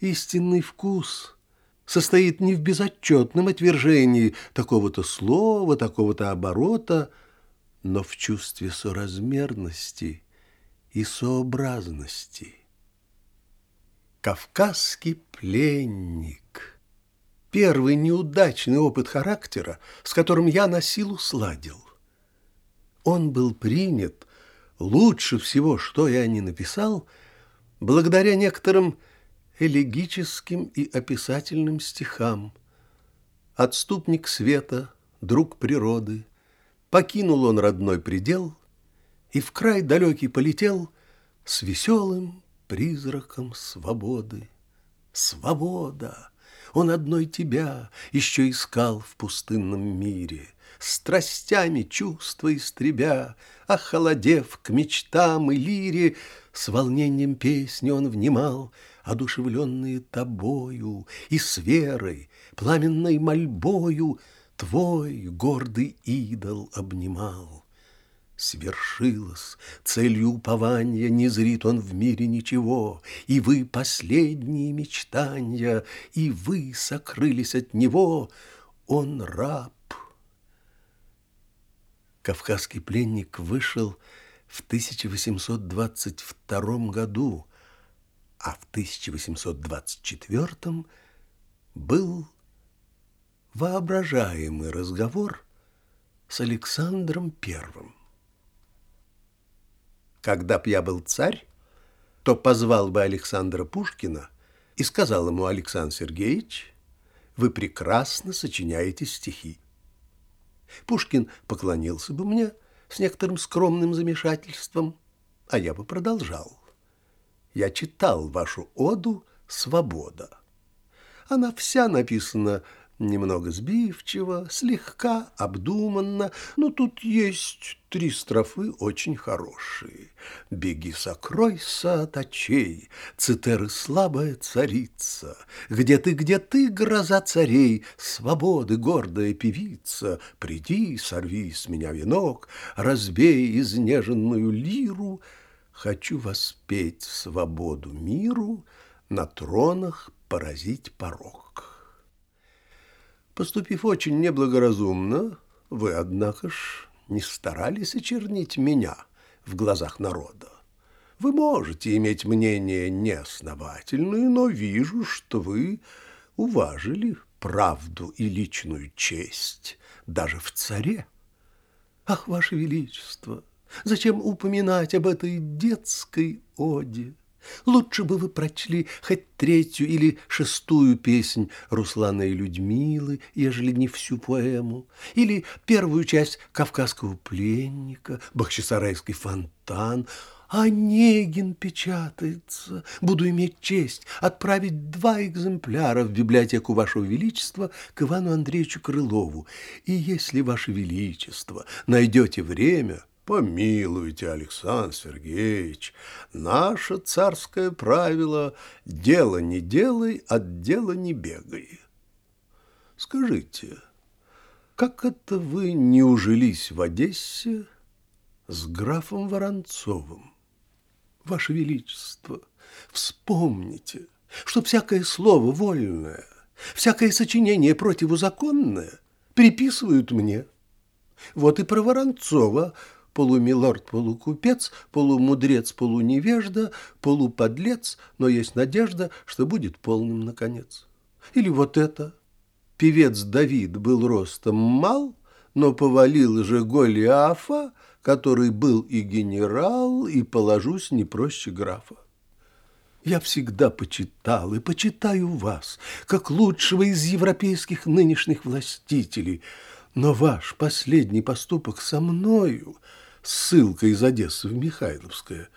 Истинный вкус состоит не в безотчетном отвержении такого-то слова, такого-то оборота, но в чувстве соразмерности и сообразности. Кавказский пленник. Первый неудачный опыт характера, с которым я на силу сладил. Он был принят лучше всего, что я не написал, благодаря некоторым элегическим и описательным стихам. Отступник света, друг природы, покинул он родной предел и в край далекий полетел с веселым призраком свободы. Свобода! Он одной тебя еще искал в пустынном мире, Страстями чувства истребя, Охолодев к мечтам и лире, С волнением песни он внимал, Одушевленные тобою И с верой, пламенной мольбою Твой гордый идол обнимал свершилось. Целью упования не зрит он в мире ничего, И вы последние мечтания, И вы сокрылись от него, он раб. Кавказский пленник вышел в 1822 году, а в 1824 был воображаемый разговор с Александром Первым. Когда б я был царь, то позвал бы Александра Пушкина и сказал ему, Александр Сергеевич, вы прекрасно сочиняете стихи. Пушкин поклонился бы мне с некоторым скромным замешательством, а я бы продолжал. Я читал вашу оду «Свобода». Она вся написана немного сбивчиво, слегка обдуманно, но тут есть три строфы очень хорошие. «Беги, сокройся от очей, цитеры слабая царица, где ты, где ты, гроза царей, свободы гордая певица, приди, сорви с меня венок, разбей изнеженную лиру, хочу воспеть свободу миру, на тронах поразить порог». Поступив очень неблагоразумно, вы, однако ж, не старались очернить меня в глазах народа. Вы можете иметь мнение неосновательное, но вижу, что вы уважили правду и личную честь даже в царе. Ах, Ваше Величество, зачем упоминать об этой детской оде? Лучше бы вы прочли хоть третью или шестую песнь Руслана и Людмилы, ежели не всю поэму, или первую часть «Кавказского пленника», «Бахчисарайский фонтан», Онегин печатается. Буду иметь честь отправить два экземпляра в библиотеку Вашего Величества к Ивану Андреевичу Крылову. И если Ваше Величество найдете время, Помилуйте, Александр Сергеевич, наше царское правило «дело не делай, от дела не бегай». Скажите, как это вы не ужились в Одессе с графом Воронцовым? Ваше Величество, вспомните, что всякое слово вольное, всякое сочинение противозаконное приписывают мне. Вот и про Воронцова – полумилорд, полукупец, полумудрец, полуневежда, полуподлец, но есть надежда, что будет полным наконец. Или вот это. Певец Давид был ростом мал, но повалил же Голиафа, который был и генерал, и, положусь, не проще графа. Я всегда почитал и почитаю вас, как лучшего из европейских нынешних властителей, но ваш последний поступок со мною — ссылка из Одессы в Михайловское,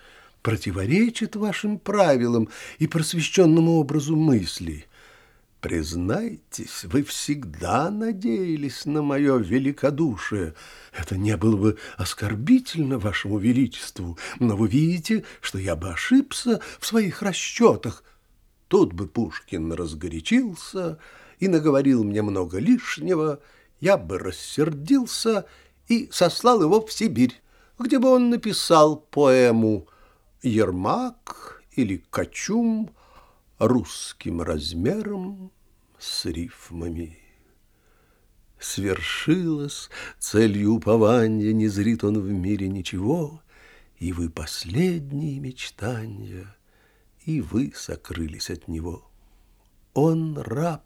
противоречит вашим правилам и просвещенному образу мысли. Признайтесь, вы всегда надеялись на мое великодушие. Это не было бы оскорбительно вашему величеству, но вы видите, что я бы ошибся в своих расчетах. Тут бы Пушкин разгорячился и наговорил мне много лишнего, я бы рассердился и сослал его в Сибирь где бы он написал поэму «Ермак» или «Качум», русским размером с рифмами. Свершилось целью упования, не зрит он в мире ничего, И вы последние мечтания, и вы сокрылись от него. Он раб,